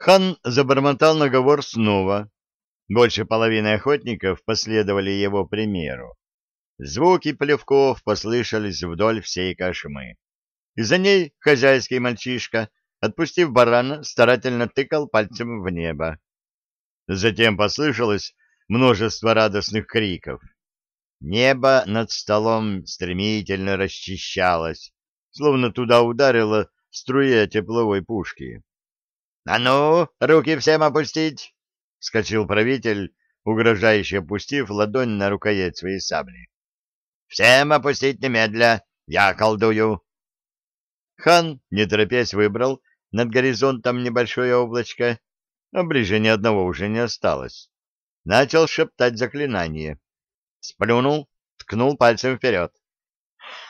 Хан забормотал наговор снова. Больше половины охотников последовали его примеру. Звуки плевков послышались вдоль всей кошмы. И за ней хозяйский мальчишка, отпустив барана, старательно тыкал пальцем в небо. Затем послышалось множество радостных криков. Небо над столом стремительно расчищалось, словно туда ударила струя тепловой пушки. — А ну, руки всем опустить! — вскочил правитель, угрожающе опустив ладонь на рукоять своей сабли. — Всем опустить немедля, я колдую! Хан, не торопясь, выбрал над горизонтом небольшое облачко, а ближе ни одного уже не осталось. Начал шептать заклинание. Сплюнул, ткнул пальцем вперед.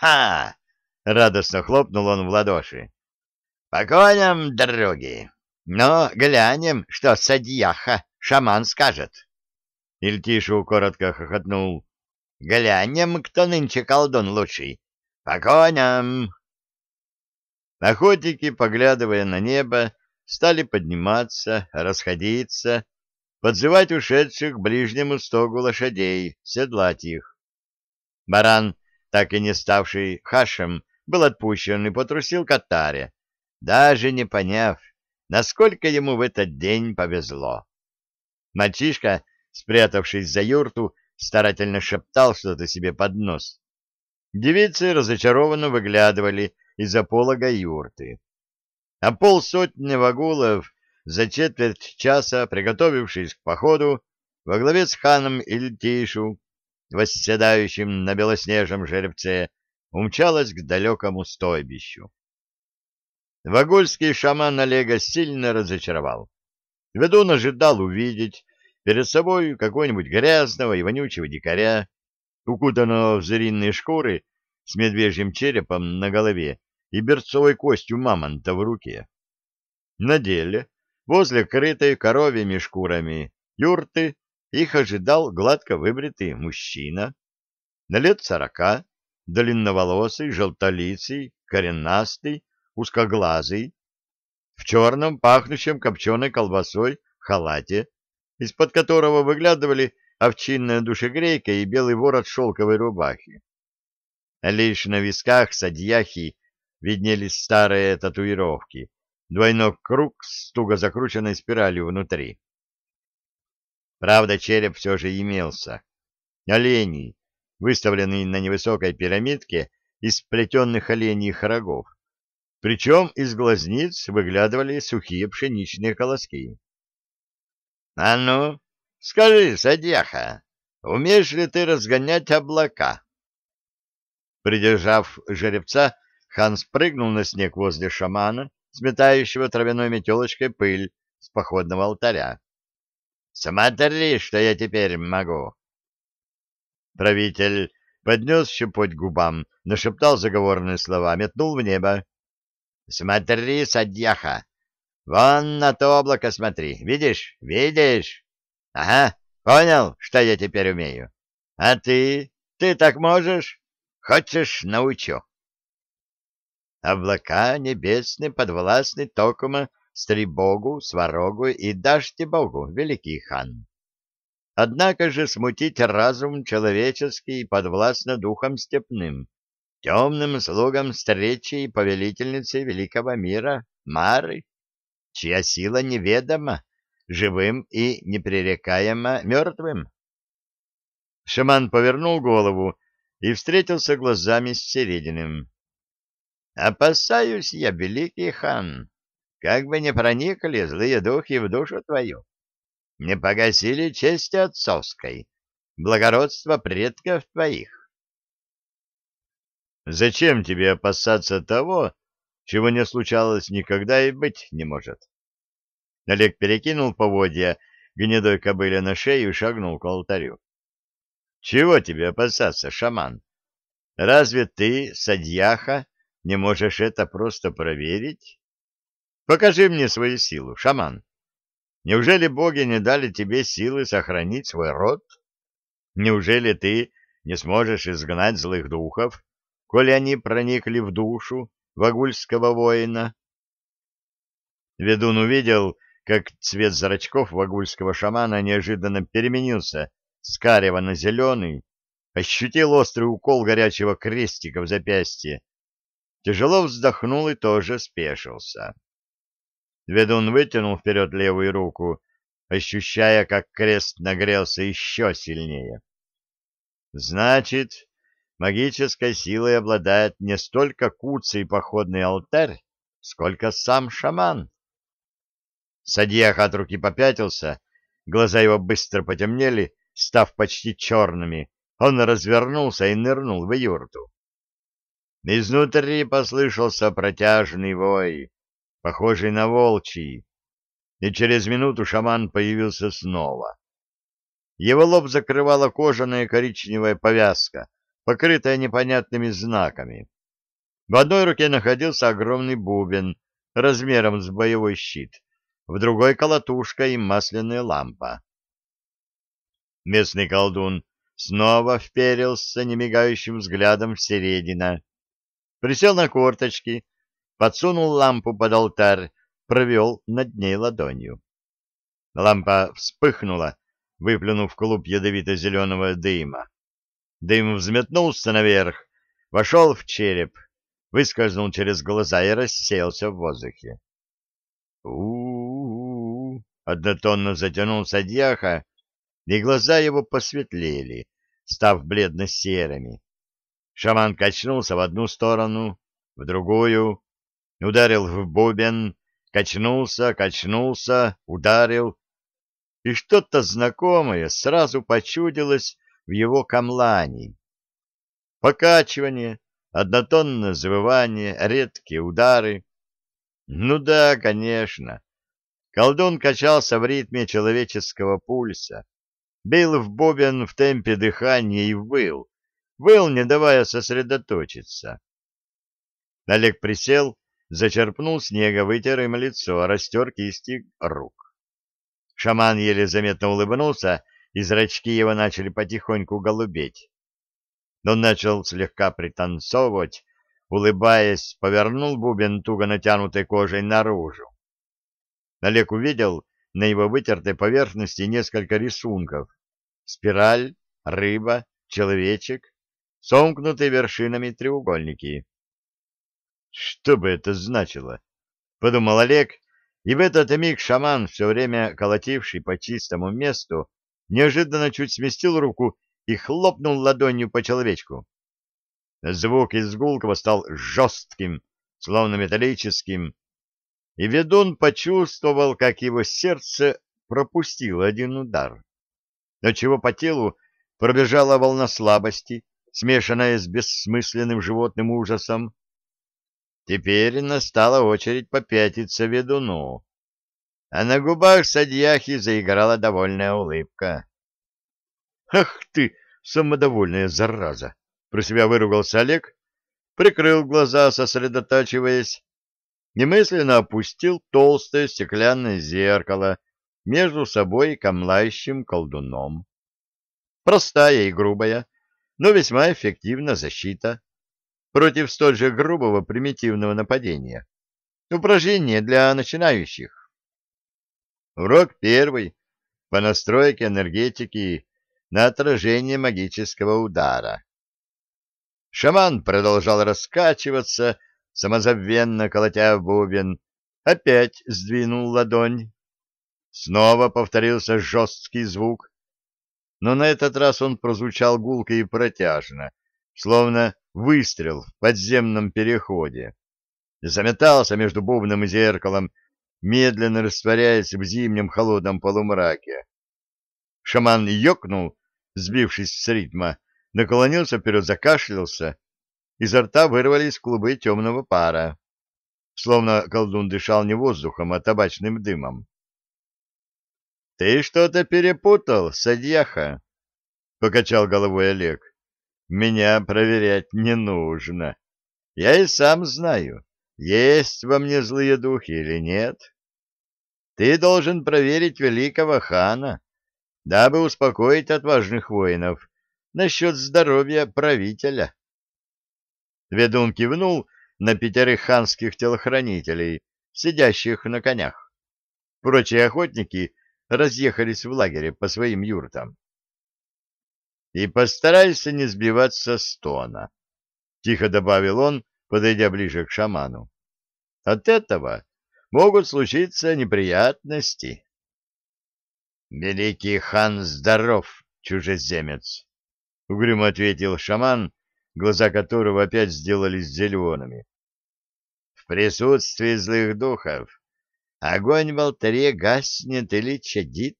«Ха!» — радостно хлопнул он в ладоши. «По коням, дороги! Но глянем, что садьяха шаман скажет!» Ильтишу коротко хохотнул. «Глянем, кто нынче колдун лучший! По коням!» Охотники, поглядывая на небо, стали подниматься, расходиться, подзывать ушедших к ближнему стогу лошадей, седлать их. Баран, так и не ставший хашем, был отпущен и потрусил к Атаре, даже не поняв, насколько ему в этот день повезло. Мальчишка, спрятавшись за юрту, старательно шептал что-то себе под нос. Девицы разочарованно выглядывали из-за полога юрты. А полсотни вагулов за четверть часа, приготовившись к походу, во главе с ханом Ильтишу, восседающим на белоснежном жеребце, умчалась к далекому стойбищу. Вагульский шаман Олега сильно разочаровал. Ведун ожидал увидеть перед собой какого-нибудь грязного и вонючего дикаря, укутанного в звериные шкуры с медвежьим черепом на голове и берцовой костью мамонта в руке. На деле Возле крытой коровьими шкурами юрты их ожидал гладко выбритый мужчина, на лет сорока, длинноволосый, желтолицый, коренастый, узкоглазый, в черном, пахнущем копченой колбасой халате, из-под которого выглядывали овчинная душегрейка и белый ворот шелковой рубахи. Лишь на висках садьяхи виднелись старые татуировки, двойной круг с туго закрученной спиралью внутри. Правда, череп все же имелся. Оленей, выставленный на невысокой пирамидке из сплетенных оленьих рогов. Причем из глазниц выглядывали сухие пшеничные колоски. — А ну, скажи, садьяха, умеешь ли ты разгонять облака? Придержав жеребца, хан спрыгнул на снег возле шамана, сметающего травяной метелочкой пыль с походного алтаря. «Смотри, что я теперь могу!» Правитель поднес щепоть губам, нашептал заговорные слова, метнул в небо. «Смотри, садьяха! Вон на то облако смотри! Видишь? Видишь? Ага, понял, что я теперь умею? А ты? Ты так можешь? Хочешь, научу?» облака небесные подвластны токома Стрибогу, Сварогу и Даште Богу, великий хан. Однако же смутить разум человеческий подвластно духом степным, темным слугам встречи и повелительницы великого мира, Мары, чья сила неведома, живым и непререкаемо мертвым. Шаман повернул голову и встретился глазами с Серединым. Опасаюсь я, великий хан, как бы не проникли злые духи в душу твою, не погасили честь отцовской, благородство предков твоих. Зачем тебе опасаться того, чего не случалось никогда и быть не может? Олег перекинул поводья гнедой кобыле на шею и шагнул к алтарю. Чего тебе опасаться, шаман? Разве ты, садьяха, не можешь это просто проверить? Покажи мне свою силу, шаман. Неужели боги не дали тебе силы сохранить свой род? Неужели ты не сможешь изгнать злых духов, коли они проникли в душу вагульского воина? Ведун увидел, как цвет зрачков вагульского шамана неожиданно переменился с карего на зеленый, ощутил острый укол горячего крестика в запястье, тяжело вздохнул и тоже спешился. Ведун вытянул вперед левую руку, ощущая, как крест нагрелся еще сильнее. Значит, магической силой обладает не столько куцый походный алтарь, сколько сам шаман. Садьяха от руки попятился, глаза его быстро потемнели, став почти черными. Он развернулся и нырнул в юрту. Изнутри послышался протяжный вой, похожий на волчий, и через минуту шаман появился снова. Его лоб закрывала кожаная коричневая повязка, покрытая непонятными знаками. В одной руке находился огромный бубен размером с боевой щит, в другой — колотушка и масляная лампа. Местный колдун снова вперился немигающим взглядом в середина присел на корточки, подсунул лампу под алтарь, провел над ней ладонью. Лампа вспыхнула, выплюнув клуб ядовито-зеленого дыма. Дым взметнулся наверх, вошел в череп, выскользнул через глаза и рассеялся в воздухе. у у, однотонно затянулся дьяха, и глаза его посветлели, став бледно-серыми. Шаман качнулся в одну сторону, в другую, ударил в бубен, качнулся, качнулся, ударил. И что-то знакомое сразу почудилось в его камлании. Покачивание, однотонное завывание, редкие удары. Ну да, конечно. Колдун качался в ритме человеческого пульса, бил в бубен в темпе дыхания и выл, выл, не давая сосредоточиться. Олег присел, зачерпнул снега, вытер им лицо, растер кисти рук. Шаман еле заметно улыбнулся, и зрачки его начали потихоньку голубеть. Он начал слегка пританцовывать, улыбаясь, повернул бубен туго натянутой кожей наружу. Олег увидел на его вытертой поверхности несколько рисунков. Спираль, рыба, человечек, сомкнутые вершинами треугольники. Что бы это значило? Подумал Олег, и в этот миг шаман, все время колотивший по чистому месту, неожиданно чуть сместил руку и хлопнул ладонью по человечку. Звук из гулкого стал жестким, словно металлическим, и ведун почувствовал, как его сердце пропустило один удар, отчего по телу пробежала волна слабости, смешанная с бессмысленным животным ужасом. Теперь настала очередь попятиться ведуну, а на губах садьяхи заиграла довольная улыбка. — Ах ты, самодовольная зараза! — про себя выругался Олег, прикрыл глаза, сосредотачиваясь, немысленно опустил толстое стеклянное зеркало между собой и камлающим колдуном. Простая и грубая, но весьма эффективна защита против столь же грубого примитивного нападения. Упражнение для начинающих. Урок первый по настройке энергетики на отражение магического удара. Шаман продолжал раскачиваться, самозабвенно колотя в бубен, опять сдвинул ладонь. Снова повторился жесткий звук, но на этот раз он прозвучал гулко и протяжно, словно выстрел в подземном переходе. Заметался между бубном и зеркалом, медленно растворяясь в зимнем холодном полумраке. Шаман ёкнул, сбившись с ритма, наклонился вперед, закашлялся. Изо рта вырвались клубы темного пара. Словно колдун дышал не воздухом, а табачным дымом. — Ты что-то перепутал, садьяха, — покачал головой Олег. — Меня проверять не нужно. Я и сам знаю, есть во мне злые духи или нет. Ты должен проверить великого хана, дабы успокоить отважных воинов насчет здоровья правителя. Ведун кивнул на пятерых ханских телохранителей, сидящих на конях. прочие охотники разъехались в лагере по своим юртам. И постарайся не сбиваться с тона, — тихо добавил он, подойдя ближе к шаману. От этого могут случиться неприятности. Великий хан здоров, чужеземец, — угрюмо ответил шаман, глаза которого опять сделались зелеными. В присутствии злых духов огонь в алтаре гаснет или чадит,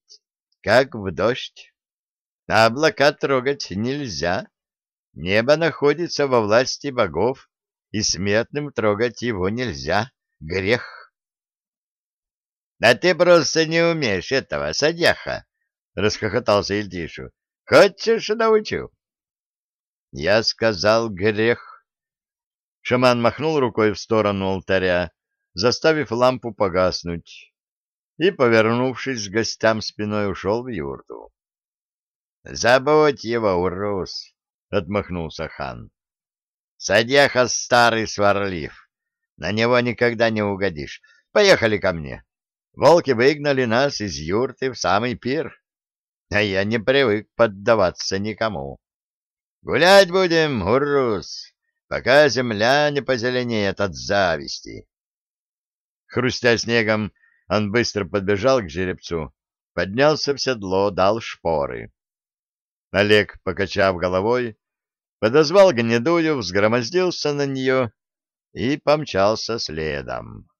как в дождь. А облака трогать нельзя. Небо находится во власти богов, и смертным трогать его нельзя. Грех. — Да ты просто не умеешь этого, садяха! — расхохотался Ильдишу. — Хочешь, научу? — Я сказал грех. Шаман махнул рукой в сторону алтаря, заставив лампу погаснуть, и, повернувшись к гостям спиной, ушел в юрту. — Забудь его, урус! — отмахнулся хан. — Садяха старый сварлив. На него никогда не угодишь. Поехали ко мне. Волки выгнали нас из юрты в самый пир, а я не привык поддаваться никому. Гулять будем, урус, пока земля не позеленеет от зависти. Хрустя снегом, он быстро подбежал к жеребцу, поднялся в седло, дал шпоры. Олег, покачав головой, подозвал гнедую, взгромоздился на нее и помчался следом.